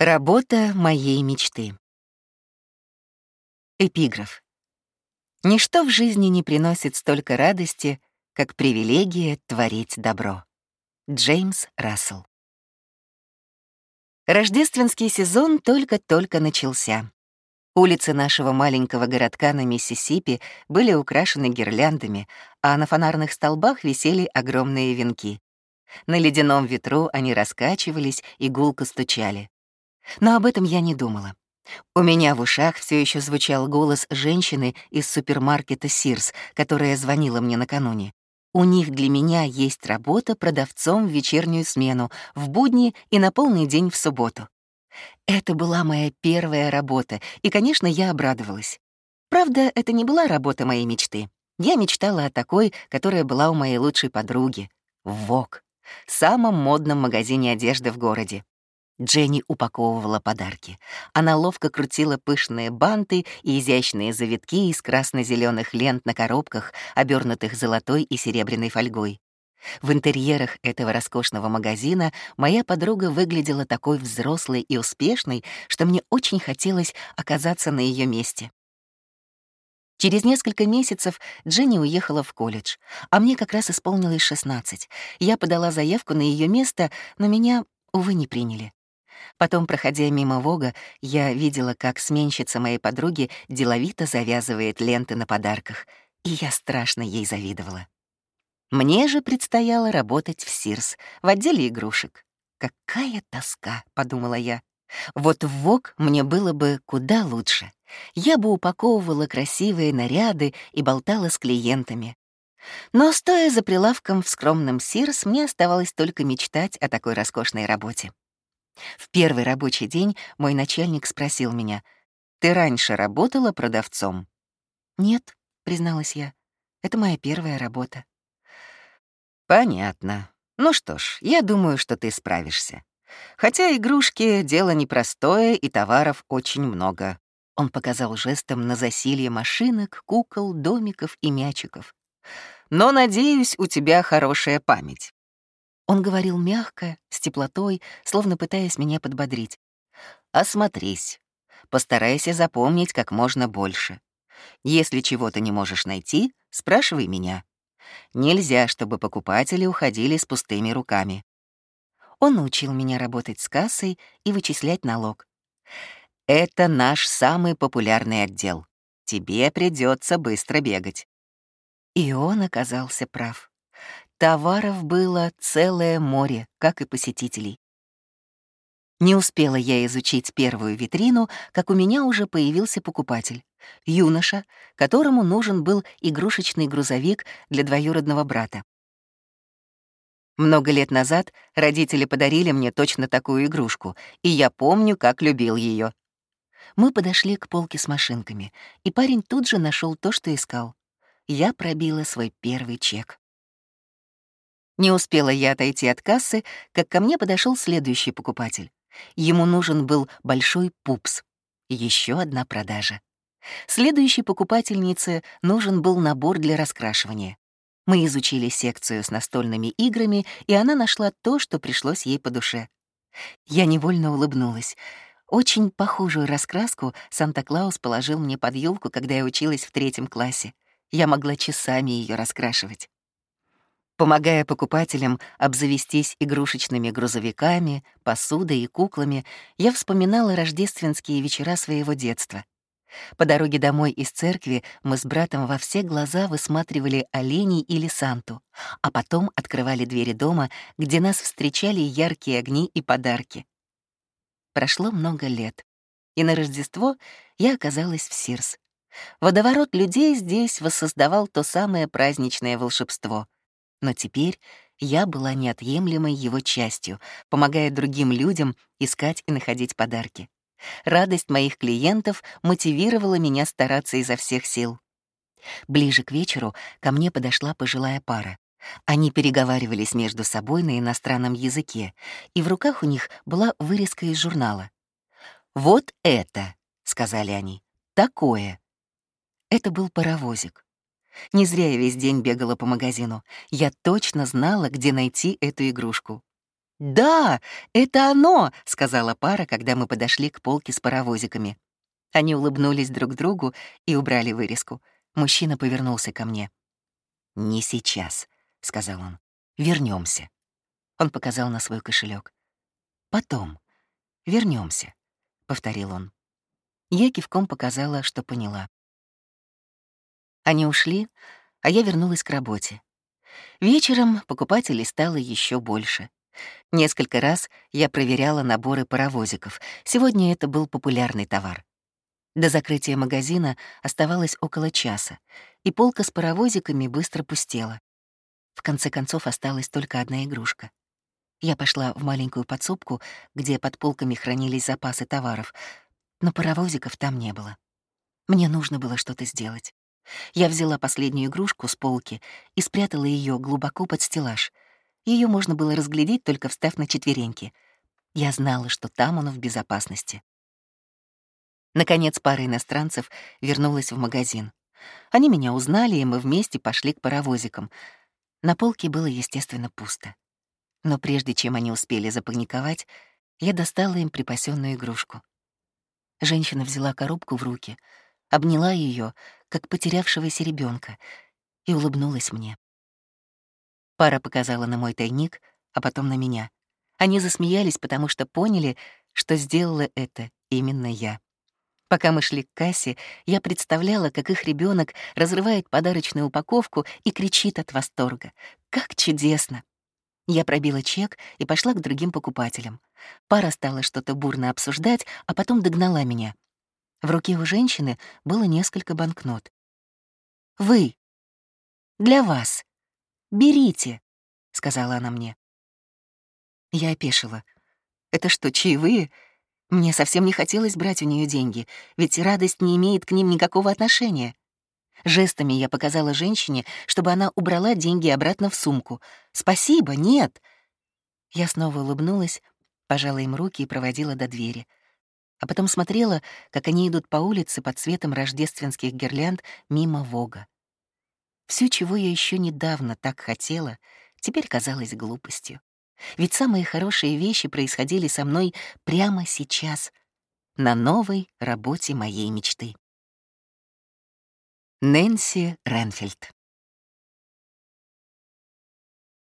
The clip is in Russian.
Работа моей мечты. Эпиграф. Ничто в жизни не приносит столько радости, как привилегия творить добро. Джеймс Рассел. Рождественский сезон только-только начался. Улицы нашего маленького городка на Миссисипи были украшены гирляндами, а на фонарных столбах висели огромные венки. На ледяном ветру они раскачивались и гулко стучали. Но об этом я не думала. У меня в ушах все еще звучал голос женщины из супермаркета «Сирс», которая звонила мне накануне. У них для меня есть работа продавцом в вечернюю смену, в будни и на полный день в субботу. Это была моя первая работа, и, конечно, я обрадовалась. Правда, это не была работа моей мечты. Я мечтала о такой, которая была у моей лучшей подруги — в ВОК, самом модном магазине одежды в городе. Дженни упаковывала подарки. Она ловко крутила пышные банты и изящные завитки из красно зеленых лент на коробках, обернутых золотой и серебряной фольгой. В интерьерах этого роскошного магазина моя подруга выглядела такой взрослой и успешной, что мне очень хотелось оказаться на ее месте. Через несколько месяцев Дженни уехала в колледж, а мне как раз исполнилось 16. Я подала заявку на ее место, но меня, увы, не приняли. Потом, проходя мимо Вога, я видела, как сменщица моей подруги деловито завязывает ленты на подарках, и я страшно ей завидовала. Мне же предстояло работать в Сирс, в отделе игрушек. «Какая тоска», — подумала я. «Вот в ВОК мне было бы куда лучше. Я бы упаковывала красивые наряды и болтала с клиентами. Но, стоя за прилавком в скромном Сирс, мне оставалось только мечтать о такой роскошной работе. В первый рабочий день мой начальник спросил меня, «Ты раньше работала продавцом?» «Нет», — призналась я, — «это моя первая работа». «Понятно. Ну что ж, я думаю, что ты справишься. Хотя игрушки — дело непростое, и товаров очень много». Он показал жестом на засилье машинок, кукол, домиков и мячиков. «Но, надеюсь, у тебя хорошая память. Он говорил мягко, с теплотой, словно пытаясь меня подбодрить. «Осмотрись. Постарайся запомнить как можно больше. Если чего-то не можешь найти, спрашивай меня. Нельзя, чтобы покупатели уходили с пустыми руками». Он научил меня работать с кассой и вычислять налог. «Это наш самый популярный отдел. Тебе придется быстро бегать». И он оказался прав. Товаров было целое море, как и посетителей. Не успела я изучить первую витрину, как у меня уже появился покупатель. Юноша, которому нужен был игрушечный грузовик для двоюродного брата. Много лет назад родители подарили мне точно такую игрушку, и я помню, как любил ее. Мы подошли к полке с машинками, и парень тут же нашел то, что искал. Я пробила свой первый чек. Не успела я отойти от кассы, как ко мне подошел следующий покупатель. Ему нужен был большой пупс. Еще одна продажа. Следующей покупательнице нужен был набор для раскрашивания. Мы изучили секцию с настольными играми, и она нашла то, что пришлось ей по душе. Я невольно улыбнулась. Очень похожую раскраску Санта-Клаус положил мне под елку, когда я училась в третьем классе. Я могла часами ее раскрашивать помогая покупателям обзавестись игрушечными грузовиками, посудой и куклами, я вспоминала рождественские вечера своего детства. По дороге домой из церкви мы с братом во все глаза высматривали оленей или Санту, а потом открывали двери дома, где нас встречали яркие огни и подарки. Прошло много лет, и на Рождество я оказалась в Сирс. Водоворот людей здесь воссоздавал то самое праздничное волшебство — но теперь я была неотъемлемой его частью, помогая другим людям искать и находить подарки. Радость моих клиентов мотивировала меня стараться изо всех сил. Ближе к вечеру ко мне подошла пожилая пара. Они переговаривались между собой на иностранном языке, и в руках у них была вырезка из журнала. «Вот это», — сказали они, — «такое». Это был паровозик. Не зря я весь день бегала по магазину. Я точно знала, где найти эту игрушку. «Да, это оно!» — сказала пара, когда мы подошли к полке с паровозиками. Они улыбнулись друг другу и убрали вырезку. Мужчина повернулся ко мне. «Не сейчас», — сказал он. Вернемся. Он показал на свой кошелек. «Потом. Вернемся, повторил он. Я кивком показала, что поняла. Они ушли, а я вернулась к работе. Вечером покупателей стало еще больше. Несколько раз я проверяла наборы паровозиков. Сегодня это был популярный товар. До закрытия магазина оставалось около часа, и полка с паровозиками быстро пустела. В конце концов осталась только одна игрушка. Я пошла в маленькую подсобку, где под полками хранились запасы товаров, но паровозиков там не было. Мне нужно было что-то сделать. Я взяла последнюю игрушку с полки и спрятала ее глубоко под стеллаж. Ее можно было разглядеть, только встав на четвереньки. Я знала, что там оно в безопасности. Наконец пара иностранцев вернулась в магазин. Они меня узнали, и мы вместе пошли к паровозикам. На полке было, естественно, пусто. Но прежде чем они успели запаниковать, я достала им припасенную игрушку. Женщина взяла коробку в руки, обняла ее, как потерявшегося ребенка, и улыбнулась мне. Пара показала на мой тайник, а потом на меня. Они засмеялись, потому что поняли, что сделала это именно я. Пока мы шли к кассе, я представляла, как их ребенок разрывает подарочную упаковку и кричит от восторга. Как чудесно! Я пробила чек и пошла к другим покупателям. Пара стала что-то бурно обсуждать, а потом догнала меня. В руке у женщины было несколько банкнот. «Вы! Для вас! Берите!» — сказала она мне. Я опешила. «Это что, чаевые?» Мне совсем не хотелось брать у нее деньги, ведь радость не имеет к ним никакого отношения. Жестами я показала женщине, чтобы она убрала деньги обратно в сумку. «Спасибо, нет!» Я снова улыбнулась, пожала им руки и проводила до двери. А потом смотрела, как они идут по улице под светом рождественских гирлянд мимо Вога. Все, чего я еще недавно так хотела, теперь казалось глупостью. Ведь самые хорошие вещи происходили со мной прямо сейчас, на новой работе моей мечты. Нэнси Ренфилд